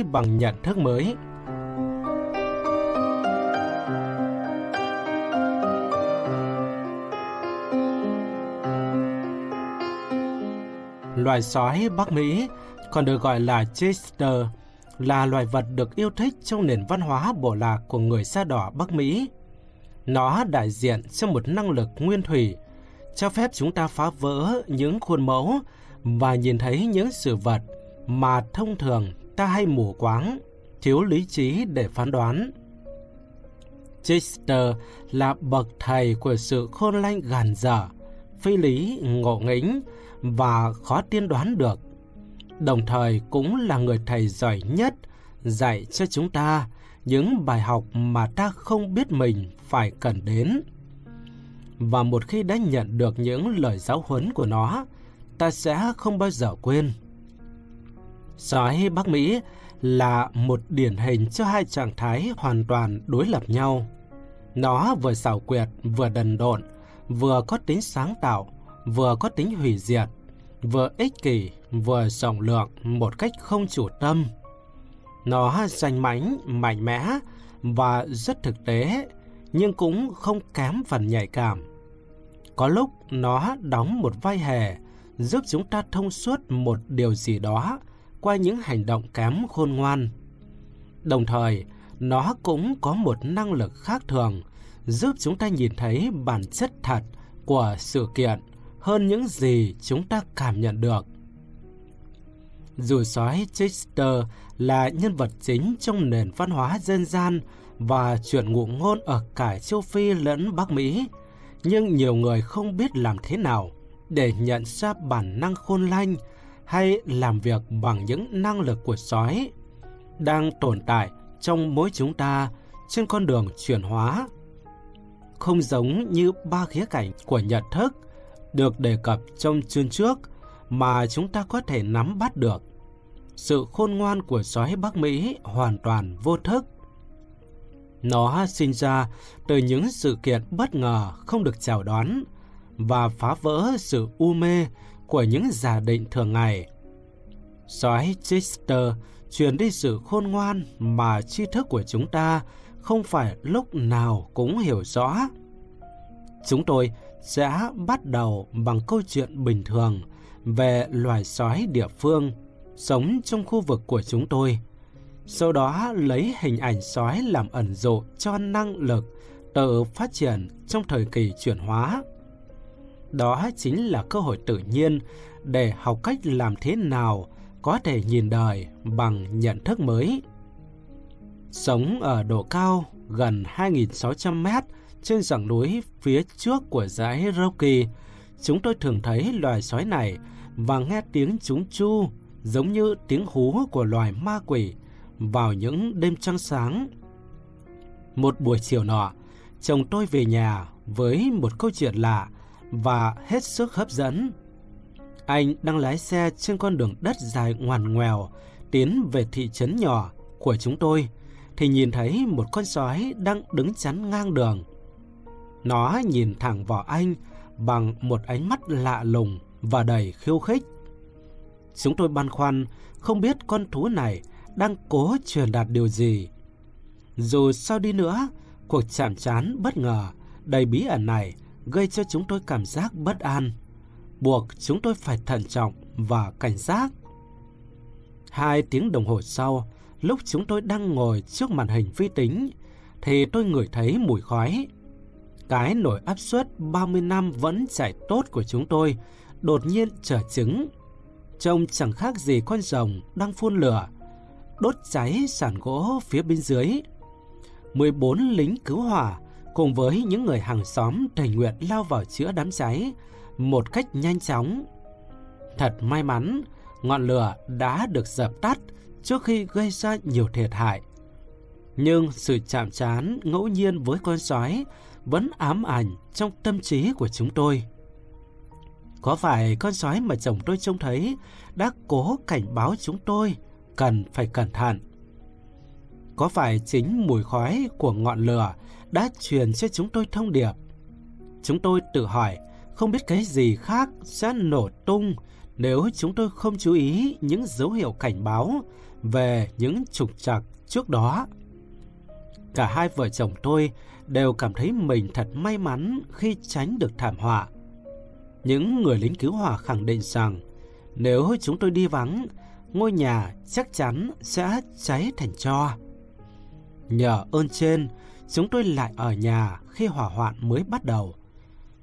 tiếp bằng nhận thức mới. Loài sói Bắc Mỹ, còn được gọi là Chester, là loài vật được yêu thích trong nền văn hóa bộ lạc của người da đỏ Bắc Mỹ. Nó đại diện cho một năng lực nguyên thủy, cho phép chúng ta phá vỡ những khuôn mẫu và nhìn thấy những sự vật mà thông thường ta hay mù quáng, thiếu lý trí để phán đoán. Chester là bậc thầy của sự khôn lanh gàn dở, phi lý, ngộ nghĩnh và khó tiên đoán được. Đồng thời cũng là người thầy giỏi nhất dạy cho chúng ta những bài học mà ta không biết mình phải cần đến. Và một khi đã nhận được những lời giáo huấn của nó, ta sẽ không bao giờ quên. Sói Bắc Mỹ là một điển hình cho hai trạng thái hoàn toàn đối lập nhau. Nó vừa xảo quyệt, vừa đần độn, vừa có tính sáng tạo, vừa có tính hủy diệt, vừa ích kỷ, vừa rộng lượng một cách không chủ tâm. Nó danh mãnh, mạnh mẽ và rất thực tế, nhưng cũng không kém phần nhạy cảm. Có lúc nó đóng một vai hề, giúp chúng ta thông suốt một điều gì đó qua những hành động kém khôn ngoan. Đồng thời, nó cũng có một năng lực khác thường, giúp chúng ta nhìn thấy bản chất thật của sự kiện hơn những gì chúng ta cảm nhận được. Dù sói Chester là nhân vật chính trong nền văn hóa dân gian và chuyện ngụ ngôn ở cả châu Phi lẫn Bắc Mỹ, nhưng nhiều người không biết làm thế nào để nhận ra bản năng khôn lanh hay làm việc bằng những năng lực của sói đang tồn tại trong mỗi chúng ta trên con đường chuyển hóa. Không giống như ba khía cạnh của nhận thức được đề cập trong chương trước mà chúng ta có thể nắm bắt được. Sự khôn ngoan của sói Bắc Mỹ hoàn toàn vô thức. Nó sinh ra từ những sự kiện bất ngờ không được chào đón và phá vỡ sự u mê của những giả định thường ngày. Sói Chester truyền đi sự khôn ngoan mà tri thức của chúng ta không phải lúc nào cũng hiểu rõ. Chúng tôi sẽ bắt đầu bằng câu chuyện bình thường về loài sói địa phương sống trong khu vực của chúng tôi. Sau đó lấy hình ảnh sói làm ẩn dụ cho năng lực tự phát triển trong thời kỳ chuyển hóa. Đó chính là cơ hội tự nhiên để học cách làm thế nào có thể nhìn đời bằng nhận thức mới. Sống ở độ cao gần 2.600 mét trên dãy núi phía trước của dãy Rocky, chúng tôi thường thấy loài sói này và nghe tiếng chúng chu giống như tiếng hú của loài ma quỷ vào những đêm trăng sáng. Một buổi chiều nọ, chồng tôi về nhà với một câu chuyện lạ và hết sức hấp dẫn. Anh đang lái xe trên con đường đất dài ngoằn ngoèo tiến về thị trấn nhỏ của chúng tôi thì nhìn thấy một con sói đang đứng chắn ngang đường. Nó nhìn thẳng vào anh bằng một ánh mắt lạ lùng và đầy khiêu khích. Chúng tôi băn khoăn không biết con thú này đang cố truyền đạt điều gì. Dù sao đi nữa, cuộc chạm trán bất ngờ, đầy bí ẩn này gây cho chúng tôi cảm giác bất an, buộc chúng tôi phải thận trọng và cảnh giác. Hai tiếng đồng hồ sau, lúc chúng tôi đang ngồi trước màn hình vi tính, thì tôi ngửi thấy mùi khói. Cái nồi áp suất 30 năm vẫn chạy tốt của chúng tôi đột nhiên trở trứng. Trông chẳng khác gì con rồng đang phun lửa, đốt cháy sàn gỗ phía bên dưới. 14 lính cứu hỏa cùng với những người hàng xóm tình nguyện lao vào chữa đám cháy một cách nhanh chóng. Thật may mắn, ngọn lửa đã được dập tắt trước khi gây ra nhiều thiệt hại. Nhưng sự chạm trán ngẫu nhiên với con sói vẫn ám ảnh trong tâm trí của chúng tôi. Có phải con sói mà chồng tôi trông thấy đã cố cảnh báo chúng tôi cần phải cẩn thận? Có phải chính mùi khói của ngọn lửa đã truyền cho chúng tôi thông điệp? Chúng tôi tự hỏi không biết cái gì khác sẽ nổ tung nếu chúng tôi không chú ý những dấu hiệu cảnh báo về những trục trặc trước đó. Cả hai vợ chồng tôi đều cảm thấy mình thật may mắn khi tránh được thảm họa. Những người lính cứu hỏa khẳng định rằng nếu chúng tôi đi vắng, ngôi nhà chắc chắn sẽ cháy thành tro. Nhờ ơn trên, chúng tôi lại ở nhà khi hỏa hoạn mới bắt đầu.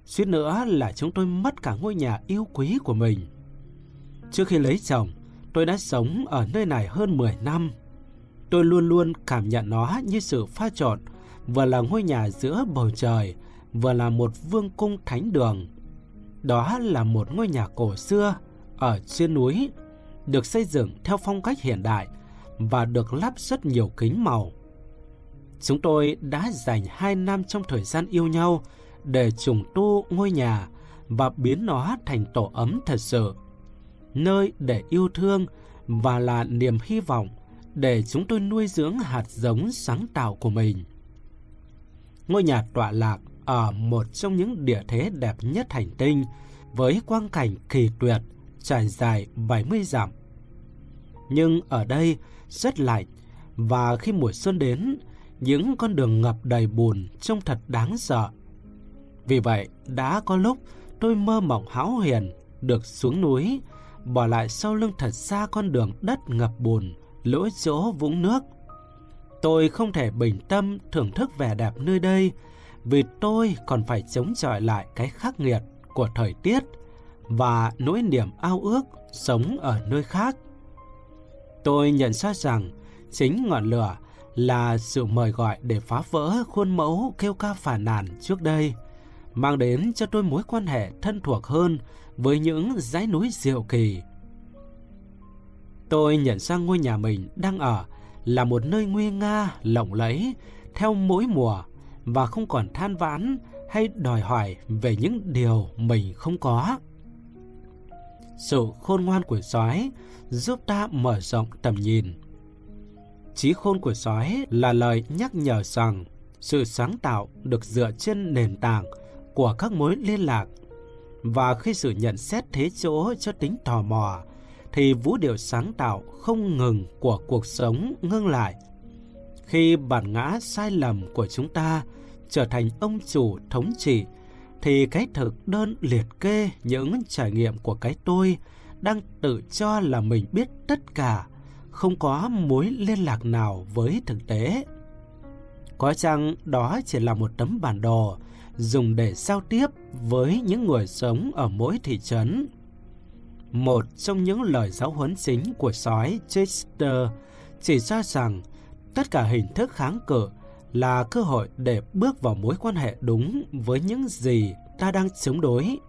Suýt nữa là chúng tôi mất cả ngôi nhà yêu quý của mình. Trước khi lấy chồng, tôi đã sống ở nơi này hơn 10 năm. Tôi luôn luôn cảm nhận nó như sự pha trộn, vừa là ngôi nhà giữa bầu trời, vừa là một vương cung thánh đường. Đó là một ngôi nhà cổ xưa ở trên núi, được xây dựng theo phong cách hiện đại và được lắp rất nhiều kính màu. Chúng tôi đã dành 2 năm trong thời gian yêu nhau để trùng tu ngôi nhà và biến nó thành tổ ấm thật sự. Nơi để yêu thương và là niềm hy vọng để chúng tôi nuôi dưỡng hạt giống sáng tạo của mình. Ngôi nhà tọa lạc ở một trong những địa thế đẹp nhất hành tinh với quang cảnh kỳ tuyệt trải dài 70 dặm. Nhưng ở đây rất lạnh và khi mùa xuân đến, những con đường ngập đầy bùn trông thật đáng sợ. Vì vậy, đã có lúc tôi mơ mộng hão huyền được xuống núi, bỏ lại sau lưng thật xa con đường đất ngập bùn, lỗ chỗ vũng nước. Tôi không thể bình tâm thưởng thức vẻ đẹp nơi đây vì tôi còn phải chống chọi lại cái khắc nghiệt của thời tiết và nỗi niềm ao ước sống ở nơi khác. Tôi nhận ra rằng chính ngọn lửa là sự mời gọi để phá vỡ khuôn mẫu kêu ca phản nàn trước đây, mang đến cho tôi mối quan hệ thân thuộc hơn với những dãy núi diệu kỳ. Tôi nhận ra ngôi nhà mình đang ở là một nơi nguy nga, lộng lẫy, theo mỗi mùa và không còn than vãn hay đòi hỏi về những điều mình không có. Sự khôn ngoan của sói giúp ta mở rộng tầm nhìn. Trí khôn của sói là lời nhắc nhở rằng sự sáng tạo được dựa trên nền tảng của các mối liên lạc. Và khi sự nhận xét thế chỗ cho tính tò mò, thì vũ điệu sáng tạo không ngừng của cuộc sống ngưng lại. Khi bản ngã sai lầm của chúng ta trở thành ông chủ thống trị, thì cái thực đơn liệt kê những trải nghiệm của cái tôi đang tự cho là mình biết tất cả, không có mối liên lạc nào với thực tế. Có chăng đó chỉ là một tấm bản đồ dùng để giao tiếp với những người sống ở mỗi thị trấn. Một trong những lời giáo huấn chính của sói Chester chỉ ra rằng tất cả hình thức kháng cự là cơ hội để bước vào mối quan hệ đúng với những gì ta đang chống đối.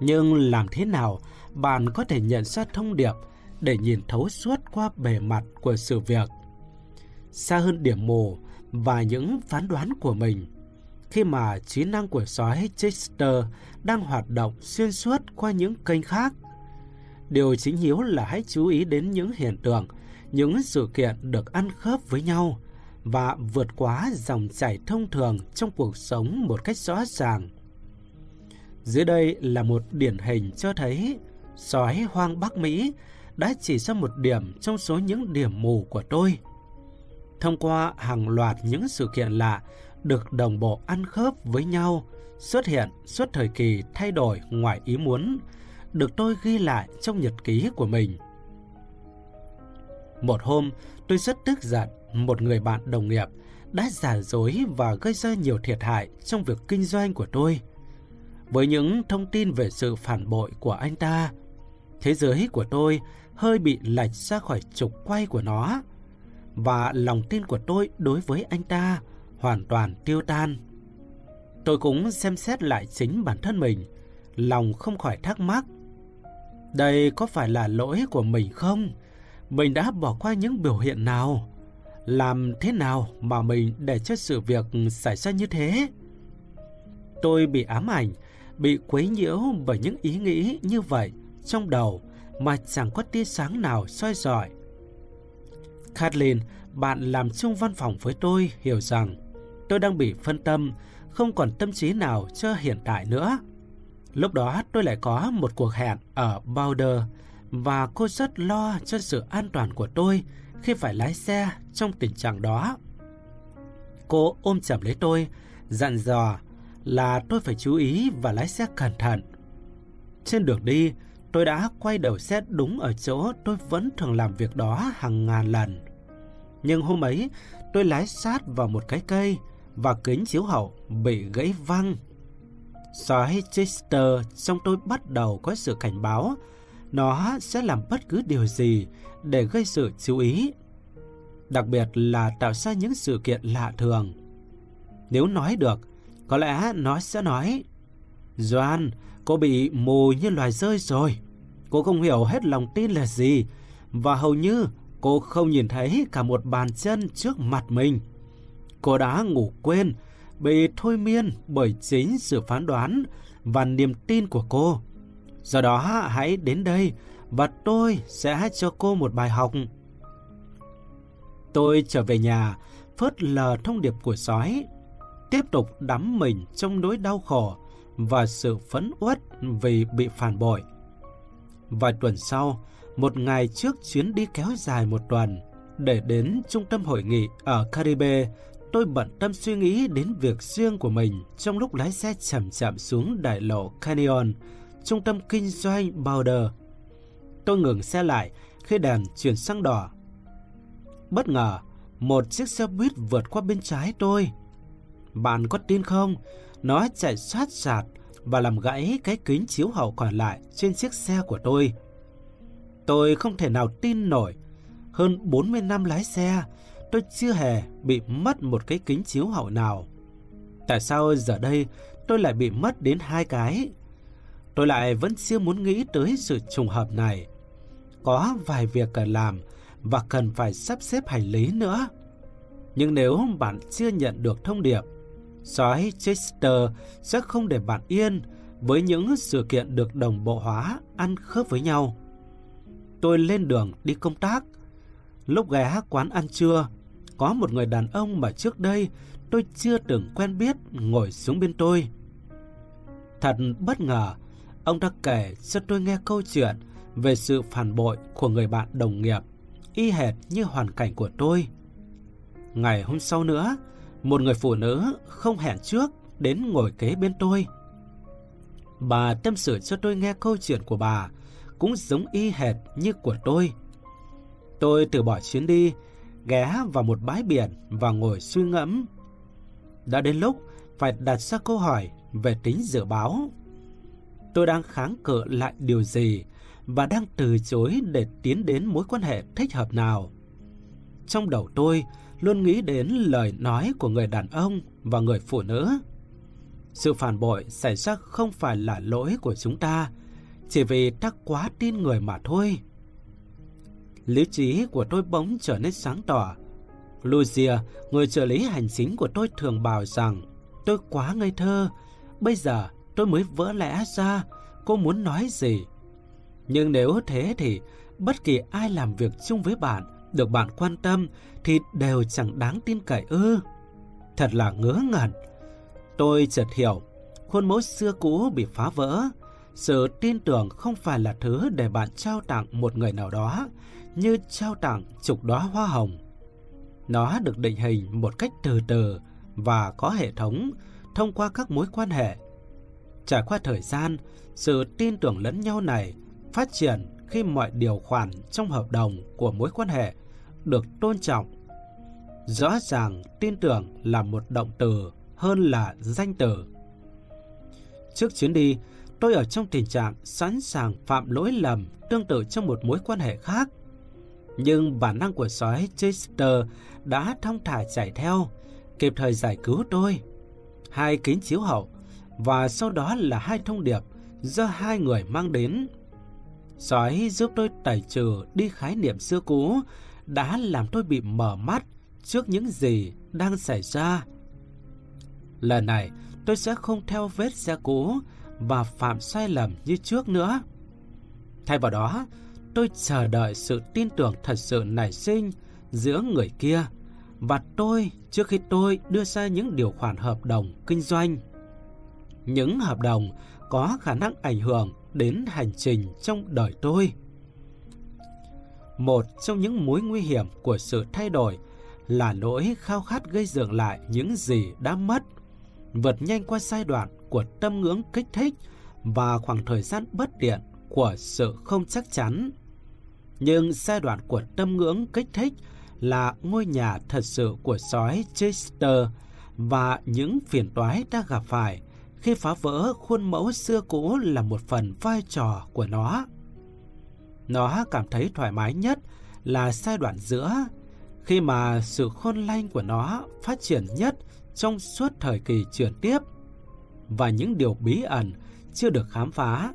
Nhưng làm thế nào bạn có thể nhận ra thông điệp để nhìn thấu suốt qua bề mặt của sự việc? Xa hơn điểm mù và những phán đoán của mình, khi mà trí năng của sói Chester đang hoạt động xuyên suốt qua những kênh khác. Điều chính yếu là hãy chú ý đến những hiện tượng, những sự kiện được ăn khớp với nhau và vượt quá dòng chảy thông thường trong cuộc sống một cách rõ ràng. Dưới đây là một điển hình cho thấy sói hoang Bắc Mỹ đã chỉ ra một điểm trong số những điểm mù của tôi. Thông qua hàng loạt những sự kiện lạ được đồng bộ ăn khớp với nhau, xuất hiện suốt thời kỳ thay đổi ngoài ý muốn, được tôi ghi lại trong nhật ký của mình. Một hôm, tôi rất tức giận một người bạn đồng nghiệp đã giả dối và gây ra nhiều thiệt hại trong việc kinh doanh của tôi. Với những thông tin về sự phản bội của anh ta, thế giới của tôi hơi bị lệch ra khỏi trục quay của nó và lòng tin của tôi đối với anh ta hoàn toàn tiêu tan. Tôi cũng xem xét lại chính bản thân mình, lòng không khỏi thắc mắc. Đây có phải là lỗi của mình không? Mình đã bỏ qua những biểu hiện nào? Làm thế nào mà mình để cho sự việc xảy ra như thế? Tôi bị ám ảnh, bị quấy nhiễu bởi những ý nghĩ như vậy trong đầu mà chẳng có tia sáng nào soi rọi. Kathleen, bạn làm chung văn phòng với tôi hiểu rằng tôi đang bị phân tâm, không còn tâm trí nào cho hiện tại nữa. Lúc đó tôi lại có một cuộc hẹn ở Boulder và cô rất lo cho sự an toàn của tôi khi phải lái xe trong tình trạng đó. Cô ôm chầm lấy tôi, dặn dò là tôi phải chú ý và lái xe cẩn thận. Trên đường đi, tôi đã quay đầu xe đúng ở chỗ tôi vẫn thường làm việc đó hàng ngàn lần. Nhưng hôm ấy, tôi lái sát vào một cái cây và kính chiếu hậu bị gãy văng. Sói Chester trong tôi bắt đầu có sự cảnh báo nó sẽ làm bất cứ điều gì để gây sự chú ý. Đặc biệt là tạo ra những sự kiện lạ thường. Nếu nói được, có lẽ nó sẽ nói Doan, cô bị mù như loài rơi rồi. Cô không hiểu hết lòng tin là gì và hầu như cô không nhìn thấy cả một bàn chân trước mặt mình. Cô đã ngủ quên, bị thôi miên bởi chính sự phán đoán và niềm tin của cô. Do đó hãy đến đây và tôi sẽ cho cô một bài học. Tôi trở về nhà, phớt lờ thông điệp của sói, tiếp tục đắm mình trong nỗi đau khổ và sự phẫn uất vì bị phản bội. Vài tuần sau, một ngày trước chuyến đi kéo dài một tuần, để đến trung tâm hội nghị ở Caribe, tôi bận tâm suy nghĩ đến việc riêng của mình trong lúc lái xe chậm chậm xuống đại lộ Canyon, trung tâm kinh doanh Boulder. Tôi ngừng xe lại khi đèn chuyển sang đỏ. Bất ngờ, một chiếc xe buýt vượt qua bên trái tôi. Bạn có tin không? Nó chạy sát sạt và làm gãy cái kính chiếu hậu còn lại trên chiếc xe của tôi. Tôi không thể nào tin nổi. Hơn 40 năm lái xe, tôi chưa hề bị mất một cái kính chiếu hậu nào. Tại sao giờ đây tôi lại bị mất đến hai cái? Tôi lại vẫn chưa muốn nghĩ tới sự trùng hợp này. Có vài việc cần làm và cần phải sắp xếp hành lý nữa. Nhưng nếu bạn chưa nhận được thông điệp, sói Chester sẽ không để bạn yên với những sự kiện được đồng bộ hóa ăn khớp với nhau. Tôi lên đường đi công tác. Lúc ghé quán ăn trưa, có một người đàn ông mà trước đây tôi chưa từng quen biết ngồi xuống bên tôi. Thật bất ngờ, ông đã kể cho tôi nghe câu chuyện về sự phản bội của người bạn đồng nghiệp, y hệt như hoàn cảnh của tôi. Ngày hôm sau nữa, một người phụ nữ không hẹn trước đến ngồi kế bên tôi. Bà tâm sự cho tôi nghe câu chuyện của bà cũng giống y hệt như của tôi. Tôi từ bỏ chuyến đi, ghé vào một bãi biển và ngồi suy ngẫm. Đã đến lúc phải đặt ra câu hỏi về tính dự báo. Tôi đang kháng cự lại điều gì và đang từ chối để tiến đến mối quan hệ thích hợp nào. Trong đầu tôi luôn nghĩ đến lời nói của người đàn ông và người phụ nữ. Sự phản bội xảy ra không phải là lỗi của chúng ta, chỉ vì ta quá tin người mà thôi. Lý trí của tôi bỗng trở nên sáng tỏ. Lucia, người trợ lý hành chính của tôi thường bảo rằng tôi quá ngây thơ. Bây giờ tôi mới vỡ lẽ ra cô muốn nói gì. Nhưng nếu thế thì bất kỳ ai làm việc chung với bạn, được bạn quan tâm thì đều chẳng đáng tin cậy ư. Thật là ngớ ngẩn. Tôi chợt hiểu, khuôn mẫu xưa cũ bị phá vỡ. Sự tin tưởng không phải là thứ để bạn trao tặng một người nào đó, như trao tặng chục đóa hoa hồng. Nó được định hình một cách từ từ và có hệ thống thông qua các mối quan hệ. Trải qua thời gian, sự tin tưởng lẫn nhau này phát triển khi mọi điều khoản trong hợp đồng của mối quan hệ được tôn trọng. Rõ ràng tin tưởng là một động từ hơn là danh từ. Trước chuyến đi, tôi ở trong tình trạng sẵn sàng phạm lỗi lầm tương tự trong một mối quan hệ khác. Nhưng bản năng của sói Chester đã thông thả chạy theo, kịp thời giải cứu tôi. Hai kính chiếu hậu và sau đó là hai thông điệp do hai người mang đến. Sói giúp tôi tẩy trừ đi khái niệm xưa cũ đã làm tôi bị mở mắt trước những gì đang xảy ra. Lần này tôi sẽ không theo vết xe cũ và phạm sai lầm như trước nữa. Thay vào đó, tôi chờ đợi sự tin tưởng thật sự nảy sinh giữa người kia và tôi trước khi tôi đưa ra những điều khoản hợp đồng kinh doanh. Những hợp đồng có khả năng ảnh hưởng đến hành trình trong đời tôi. Một trong những mối nguy hiểm của sự thay đổi là nỗi khao khát gây dựng lại những gì đã mất, vượt nhanh qua giai đoạn của tâm ngưỡng kích thích và khoảng thời gian bất tiện của sự không chắc chắn. Nhưng giai đoạn của tâm ngưỡng kích thích là ngôi nhà thật sự của sói Chester và những phiền toái đã gặp phải khi phá vỡ khuôn mẫu xưa cũ là một phần vai trò của nó. Nó cảm thấy thoải mái nhất là giai đoạn giữa, khi mà sự khôn lanh của nó phát triển nhất trong suốt thời kỳ chuyển tiếp và những điều bí ẩn chưa được khám phá.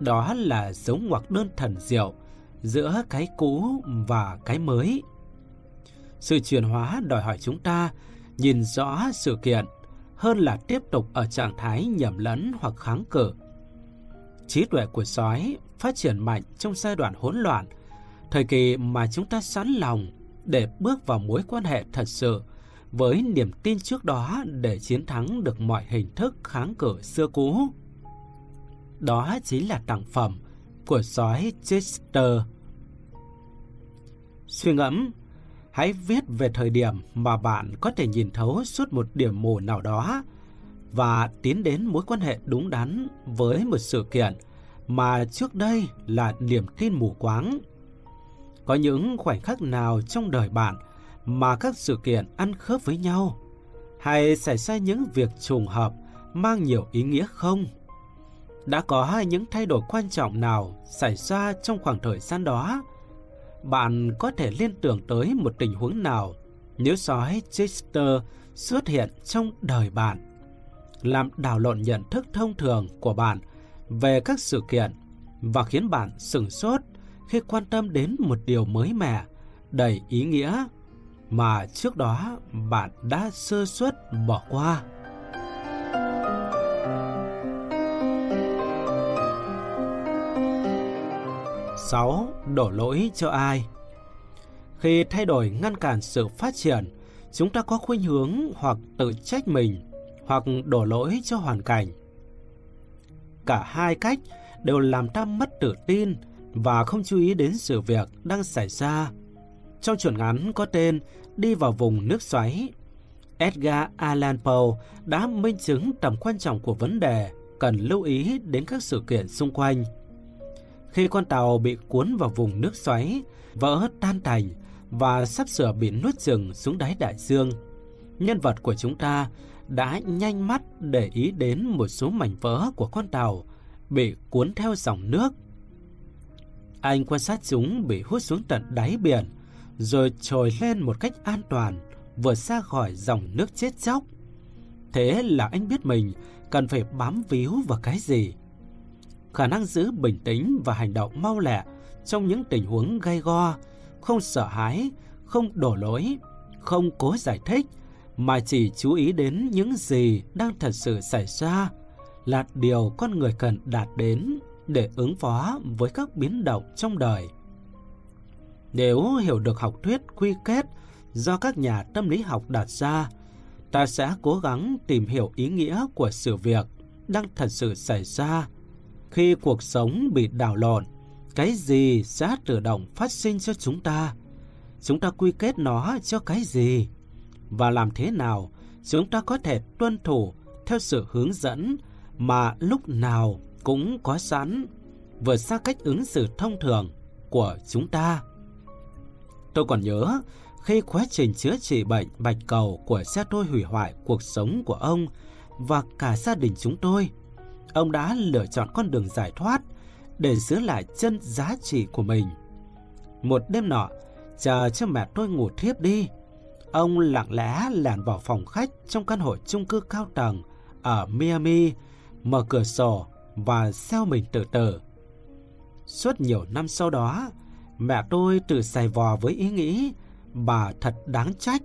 Đó là giống ngoặc đơn thần diệu giữa cái cũ và cái mới. Sự chuyển hóa đòi hỏi chúng ta nhìn rõ sự kiện hơn là tiếp tục ở trạng thái nhầm lẫn hoặc kháng cự. Trí tuệ của sói phát triển mạnh trong giai đoạn hỗn loạn, thời kỳ mà chúng ta sẵn lòng để bước vào mối quan hệ thật sự với niềm tin trước đó để chiến thắng được mọi hình thức kháng cự xưa cũ. Đó chính là tặng phẩm của sói Chester. Suy ngẫm, hãy viết về thời điểm mà bạn có thể nhìn thấu suốt một điểm mù nào đó và tiến đến mối quan hệ đúng đắn với một sự kiện mà trước đây là niềm tin mù quáng. Có những khoảnh khắc nào trong đời bạn mà các sự kiện ăn khớp với nhau hay xảy ra những việc trùng hợp mang nhiều ý nghĩa không? Đã có hai những thay đổi quan trọng nào xảy ra trong khoảng thời gian đó? Bạn có thể liên tưởng tới một tình huống nào nếu sói Chester xuất hiện trong đời bạn, làm đảo lộn nhận thức thông thường của bạn về các sự kiện và khiến bạn sửng sốt khi quan tâm đến một điều mới mẻ, đầy ý nghĩa mà trước đó bạn đã sơ suất bỏ qua. Sáu, đổ lỗi cho ai? Khi thay đổi ngăn cản sự phát triển, chúng ta có khuynh hướng hoặc tự trách mình, hoặc đổ lỗi cho hoàn cảnh. Cả hai cách đều làm ta mất tự tin và không chú ý đến sự việc đang xảy ra. Trong chuẩn ngắn có tên Đi vào vùng nước xoáy, Edgar Allan Poe đã minh chứng tầm quan trọng của vấn đề cần lưu ý đến các sự kiện xung quanh. Khi con tàu bị cuốn vào vùng nước xoáy, vỡ tan tành và sắp sửa bị nuốt chừng xuống đáy đại dương, nhân vật của chúng ta đã nhanh mắt để ý đến một số mảnh vỡ của con tàu bị cuốn theo dòng nước. Anh quan sát chúng bị hút xuống tận đáy biển, rồi trồi lên một cách an toàn, vừa xa khỏi dòng nước chết chóc. Thế là anh biết mình cần phải bám víu vào cái gì. Khả năng giữ bình tĩnh và hành động mau lẹ trong những tình huống gay go, không sợ hãi, không đổ lỗi, không cố giải thích, mà chỉ chú ý đến những gì đang thật sự xảy ra là điều con người cần đạt đến để ứng phó với các biến động trong đời. Nếu hiểu được học thuyết quy kết do các nhà tâm lý học đặt ra, ta sẽ cố gắng tìm hiểu ý nghĩa của sự việc đang thật sự xảy ra. Khi cuộc sống bị đảo lộn, cái gì sẽ tự động phát sinh cho chúng ta? Chúng ta quy kết nó cho cái gì? Và làm thế nào chúng ta có thể tuân thủ theo sự hướng dẫn mà lúc nào cũng có sẵn, vượt xa cách ứng xử thông thường của chúng ta. Tôi còn nhớ khi quá trình chữa trị bệnh bạch cầu của xe tôi hủy hoại cuộc sống của ông và cả gia đình chúng tôi, ông đã lựa chọn con đường giải thoát để giữ lại chân giá trị của mình. Một đêm nọ, chờ cho mẹ tôi ngủ thiếp đi, ông lặng lẽ lẻn vào phòng khách trong căn hộ chung cư cao tầng ở Miami, mở cửa sổ và xeo mình từ từ. Suốt nhiều năm sau đó, mẹ tôi từ xài vò với ý nghĩ bà thật đáng trách.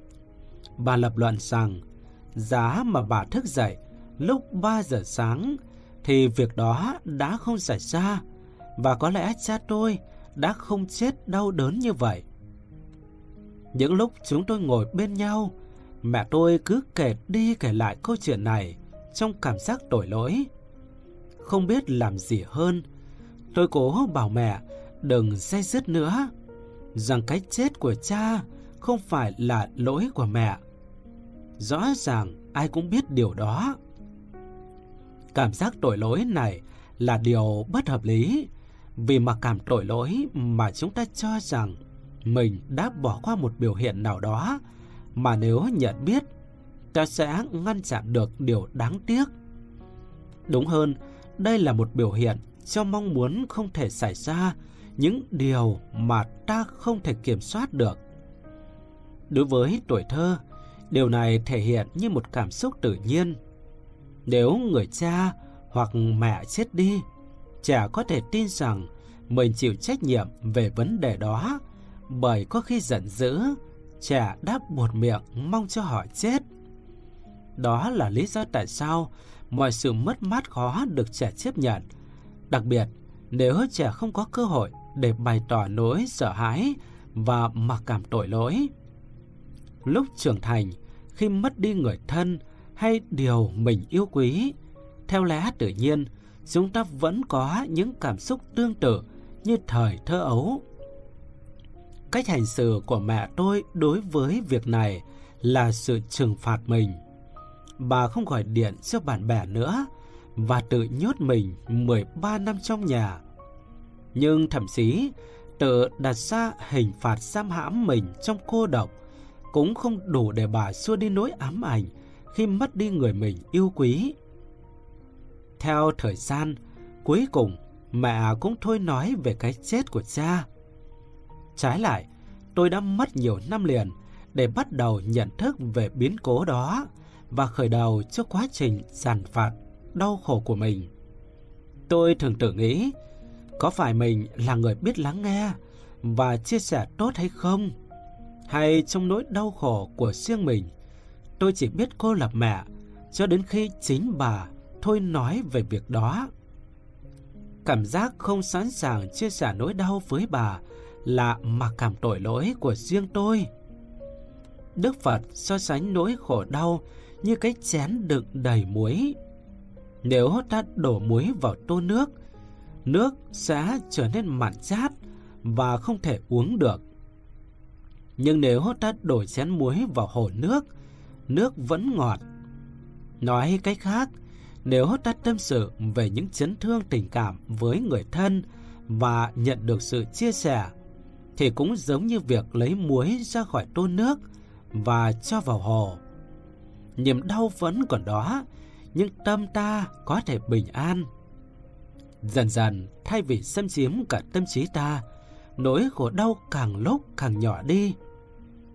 Bà lập luận rằng giá mà bà thức dậy lúc 3 giờ sáng thì việc đó đã không xảy ra và có lẽ cha tôi đã không chết đau đớn như vậy. Những lúc chúng tôi ngồi bên nhau, mẹ tôi cứ kể đi kể lại câu chuyện này trong cảm giác tội lỗi. không biết làm gì hơn. Tôi cố bảo mẹ đừng say dứt nữa, rằng cái chết của cha không phải là lỗi của mẹ. Rõ ràng ai cũng biết điều đó. Cảm giác tội lỗi này là điều bất hợp lý, vì mặc cảm tội lỗi mà chúng ta cho rằng mình đã bỏ qua một biểu hiện nào đó mà nếu nhận biết, ta sẽ ngăn chặn được điều đáng tiếc. Đúng hơn, đây là một biểu hiện cho mong muốn không thể xảy ra những điều mà ta không thể kiểm soát được. Đối với tuổi thơ, điều này thể hiện như một cảm xúc tự nhiên. Nếu người cha hoặc mẹ chết đi, trẻ có thể tin rằng mình chịu trách nhiệm về vấn đề đó bởi có khi giận dữ, trẻ đáp buột miệng mong cho họ chết. Đó là lý do tại sao mọi sự mất mát khó được trẻ chấp nhận. Đặc biệt, nếu trẻ không có cơ hội để bày tỏ nỗi sợ hãi và mặc cảm tội lỗi. Lúc trưởng thành, khi mất đi người thân hay điều mình yêu quý, theo lẽ tự nhiên, chúng ta vẫn có những cảm xúc tương tự như thời thơ ấu. Cách hành xử của mẹ tôi đối với việc này là sự trừng phạt mình. Bà không gọi điện cho bạn bè nữa và tự nhốt mình 13 năm trong nhà. Nhưng thậm chí tự đặt ra hình phạt giam hãm mình trong cô độc cũng không đủ để bà xua đi nỗi ám ảnh khi mất đi người mình yêu quý. Theo thời gian, cuối cùng mẹ cũng thôi nói về cái chết của cha. Trái lại, tôi đã mất nhiều năm liền để bắt đầu nhận thức về biến cố đó và khởi đầu cho quá trình giàn phạt, đau khổ của mình. Tôi thường tự nghĩ, có phải mình là người biết lắng nghe và chia sẻ tốt hay không? Hay trong nỗi đau khổ của riêng mình, tôi chỉ biết cô lập mẹ cho đến khi chính bà thôi nói về việc đó. Cảm giác không sẵn sàng chia sẻ nỗi đau với bà là mặc cảm tội lỗi của riêng tôi. Đức Phật so sánh nỗi khổ đau như cái chén đựng đầy muối. Nếu ta đổ muối vào tô nước, nước sẽ trở nên mặn chát và không thể uống được. Nhưng nếu ta đổ chén muối vào hồ nước, nước vẫn ngọt. Nói cách khác, nếu ta tâm sự về những chấn thương tình cảm với người thân và nhận được sự chia sẻ, thì cũng giống như việc lấy muối ra khỏi tô nước và cho vào hồ. Niềm đau vẫn còn đó, nhưng tâm ta có thể bình an. Dần dần, thay vì xâm chiếm cả tâm trí ta, nỗi khổ đau càng lúc càng nhỏ đi.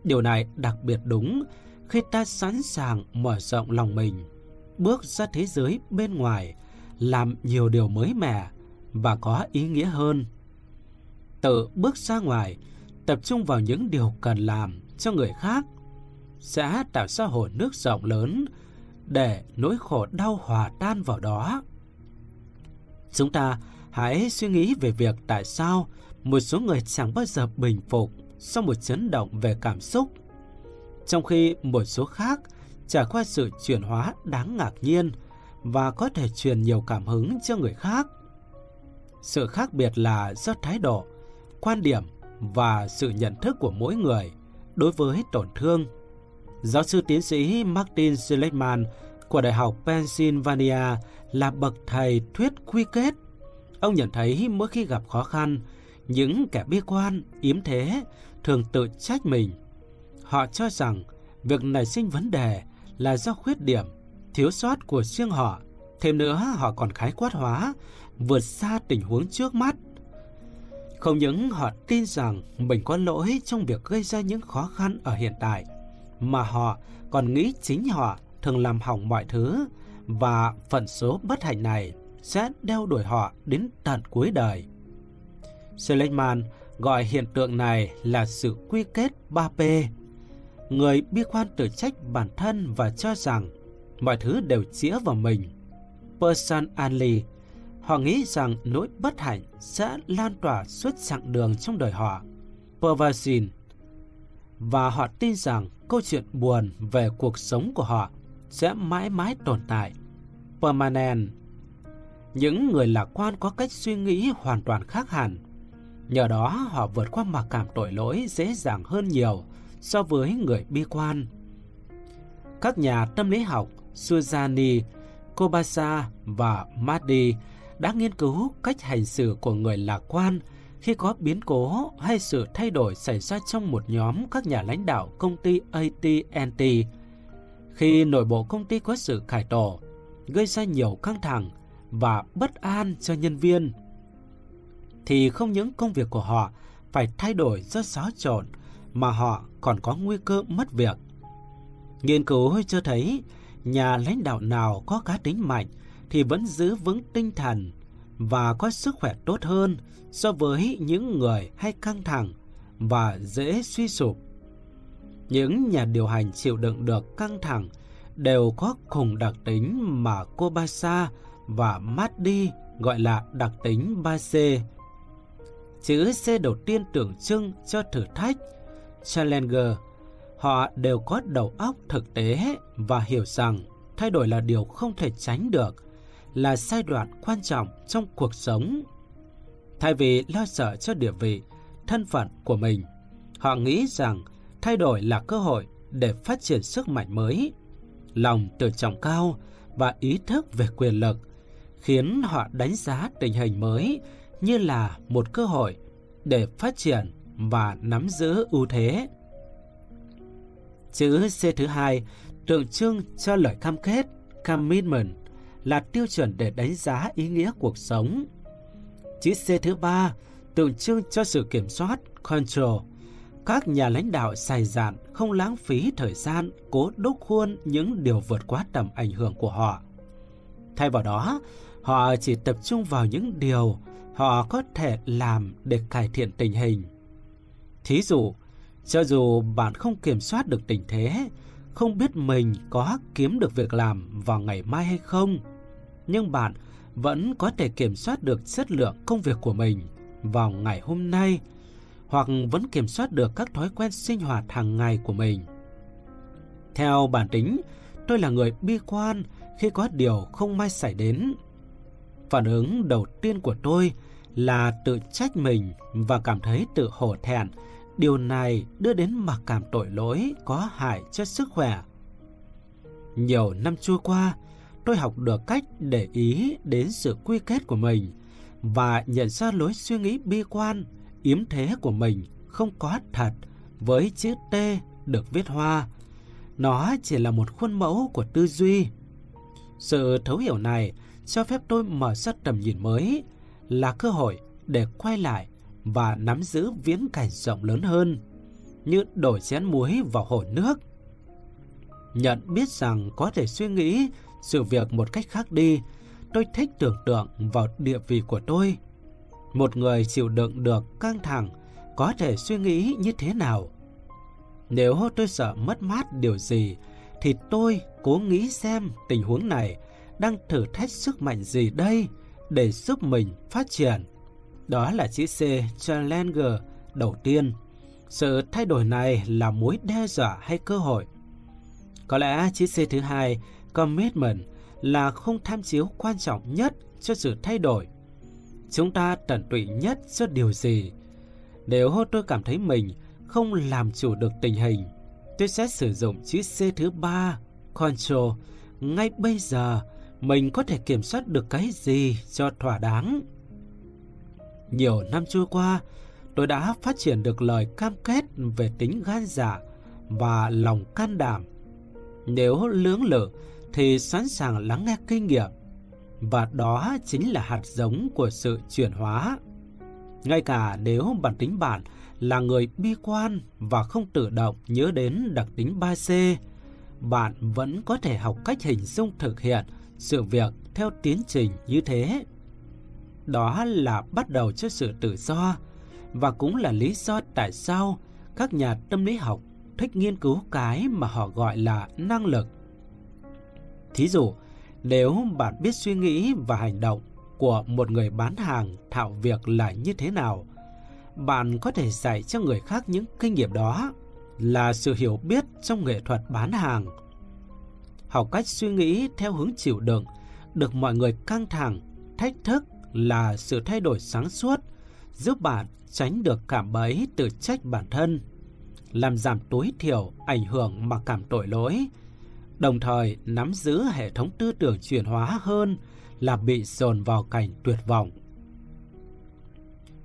Điều này đặc biệt đúng khi ta sẵn sàng mở rộng lòng mình bước ra thế giới bên ngoài, làm nhiều điều mới mẻ và có ý nghĩa hơn. Tự bước ra ngoài, tập trung vào những điều cần làm cho người khác, sẽ tạo ra hồ nước rộng lớn để nỗi khổ đau hòa tan vào đó. Chúng ta hãy suy nghĩ về việc tại sao một số người chẳng bao giờ bình phục sau một chấn động về cảm xúc, trong khi một số khác trải qua sự chuyển hóa đáng ngạc nhiên và có thể truyền nhiều cảm hứng cho người khác. Sự khác biệt là do thái độ, quan điểm và sự nhận thức của mỗi người đối với tổn thương. Giáo sư tiến sĩ Martin Seligman của Đại học Pennsylvania là bậc thầy thuyết quy kết. Ông nhận thấy mỗi khi gặp khó khăn, những kẻ bi quan, yếm thế thường tự trách mình. Họ cho rằng việc nảy sinh vấn đề là do khuyết điểm, thiếu sót của riêng họ. Thêm nữa, họ còn khái quát hóa, vượt xa tình huống trước mắt. Không những họ tin rằng mình có lỗi trong việc gây ra những khó khăn ở hiện tại, mà họ còn nghĩ chính họ thường làm hỏng mọi thứ và phần số bất hạnh này sẽ đeo đuổi họ đến tận cuối đời. Seligman gọi hiện tượng này là sự quy kết 3P người bi quan tự trách bản thân và cho rằng mọi thứ đều chĩa vào mình. Personally, họ nghĩ rằng nỗi bất hạnh sẽ lan tỏa suốt chặng đường trong đời họ. Perversion, và họ tin rằng câu chuyện buồn về cuộc sống của họ sẽ mãi mãi tồn tại. Permanent, những người lạc quan có cách suy nghĩ hoàn toàn khác hẳn. Nhờ đó họ vượt qua mặc cảm tội lỗi dễ dàng hơn nhiều so với người bi quan. Các nhà tâm lý học Suzani, Kobasa và Mahdi đã nghiên cứu cách hành xử của người lạc quan khi có biến cố hay sự thay đổi xảy ra trong một nhóm các nhà lãnh đạo công ty AT&T. Khi nội bộ công ty có sự cải tổ, gây ra nhiều căng thẳng và bất an cho nhân viên, thì không những công việc của họ phải thay đổi rất xáo trộn mà họ còn có nguy cơ mất việc. Nghiên cứu cho thấy nhà lãnh đạo nào có cá tính mạnh thì vẫn giữ vững tinh thần và có sức khỏe tốt hơn so với những người hay căng thẳng và dễ suy sụp. Những nhà điều hành chịu đựng được căng thẳng đều có cùng đặc tính mà Kobasa và Mahdi gọi là đặc tính 3C. Chữ C đầu tiên tượng trưng cho thử thách, Challenger. Họ đều có đầu óc thực tế và hiểu rằng thay đổi là điều không thể tránh được, là giai đoạn quan trọng trong cuộc sống. Thay vì lo sợ cho địa vị, thân phận của mình, họ nghĩ rằng thay đổi là cơ hội để phát triển sức mạnh mới. Lòng tự trọng cao và ý thức về quyền lực khiến họ đánh giá tình hình mới như là một cơ hội để phát triển và nắm giữ ưu thế. Chữ C thứ hai tượng trưng cho lời cam kết, commitment, là tiêu chuẩn để đánh giá ý nghĩa cuộc sống. Chữ C thứ ba tượng trưng cho sự kiểm soát, control. Các nhà lãnh đạo xài dạn không lãng phí thời gian cố đúc khuôn những điều vượt quá tầm ảnh hưởng của họ. Thay vào đó, họ chỉ tập trung vào những điều họ có thể làm để cải thiện tình hình. Thí dụ, cho dù bạn không kiểm soát được tình thế, không biết mình có kiếm được việc làm vào ngày mai hay không, nhưng bạn vẫn có thể kiểm soát được chất lượng công việc của mình vào ngày hôm nay hoặc vẫn kiểm soát được các thói quen sinh hoạt hàng ngày của mình. Theo bản tính, tôi là người bi quan khi có điều không may xảy đến. Phản ứng đầu tiên của tôi là tự trách mình và cảm thấy tự hổ thẹn. Điều này đưa đến mặc cảm tội lỗi có hại cho sức khỏe. Nhiều năm trôi qua, tôi học được cách để ý đến sự quy kết của mình và nhận ra lối suy nghĩ bi quan, yếm thế của mình không có thật với chữ T được viết hoa. Nó chỉ là một khuôn mẫu của tư duy. Sự thấu hiểu này cho phép tôi mở ra tầm nhìn mới, là cơ hội để quay lại và nắm giữ viễn cảnh rộng lớn hơn, như đổi chén muối vào hồ nước. Nhận biết rằng có thể suy nghĩ sự việc một cách khác đi, tôi thích tưởng tượng vào địa vị của tôi. Một người chịu đựng được căng thẳng có thể suy nghĩ như thế nào? Nếu tôi sợ mất mát điều gì, thì tôi cố nghĩ xem tình huống này đang thử thách sức mạnh gì đây để giúp mình phát triển. Đó là chữ C Challenger đầu tiên. Sự thay đổi này là mối đe dọa hay cơ hội? Có lẽ chữ C thứ hai, commitment, là không tham chiếu quan trọng nhất cho sự thay đổi. Chúng ta tận tụy nhất cho điều gì? Nếu tôi cảm thấy mình không làm chủ được tình hình, tôi sẽ sử dụng chữ C thứ ba, control, ngay bây giờ mình có thể kiểm soát được cái gì cho thỏa đáng. Nhiều năm trôi qua, tôi đã phát triển được lời cam kết về tính gan dạ và lòng can đảm. Nếu lưỡng lự thì sẵn sàng lắng nghe kinh nghiệm và đó chính là hạt giống của sự chuyển hóa. Ngay cả nếu bản tính bạn là người bi quan và không tự động nhớ đến đặc tính 3C, bạn vẫn có thể học cách hình dung thực hiện sự việc theo tiến trình như thế. Đó là bắt đầu cho sự tự do và cũng là lý do tại sao các nhà tâm lý học thích nghiên cứu cái mà họ gọi là năng lực. Thí dụ, nếu bạn biết suy nghĩ và hành động của một người bán hàng thạo việc là như thế nào, bạn có thể dạy cho người khác những kinh nghiệm đó là sự hiểu biết trong nghệ thuật bán hàng. Học cách suy nghĩ theo hướng chịu đựng, được mọi người căng thẳng thách thức là sự thay đổi sáng suốt, giúp bạn tránh được cảm bẫy tự trách bản thân, làm giảm tối thiểu ảnh hưởng mà cảm tội lỗi, đồng thời nắm giữ hệ thống tư tưởng chuyển hóa hơn là bị dồn vào cảnh tuyệt vọng.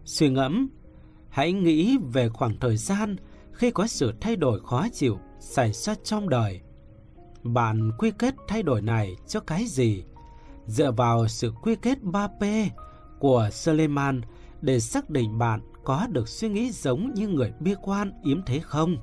Suy ngẫm, hãy nghĩ về khoảng thời gian khi có sự thay đổi khó chịu xảy ra trong đời. Bạn quy kết thay đổi này cho cái gì? Dựa vào sự quy kết 3P của Suleiman để xác định bạn có được suy nghĩ giống như người bi quan yếm thế không?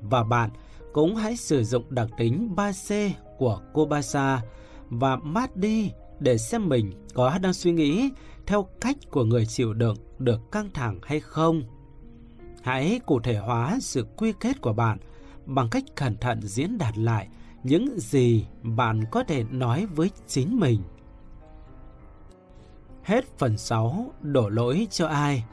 Và bạn cũng hãy sử dụng đặc tính 3C của Kobasa và Mahdi để xem mình có đang suy nghĩ theo cách của người chịu đựng được căng thẳng hay không. Hãy cụ thể hóa sự quy kết của bạn bằng cách cẩn thận diễn đạt lại những gì bạn có thể nói với chính mình. Hết phần 6 đổ lỗi cho ai?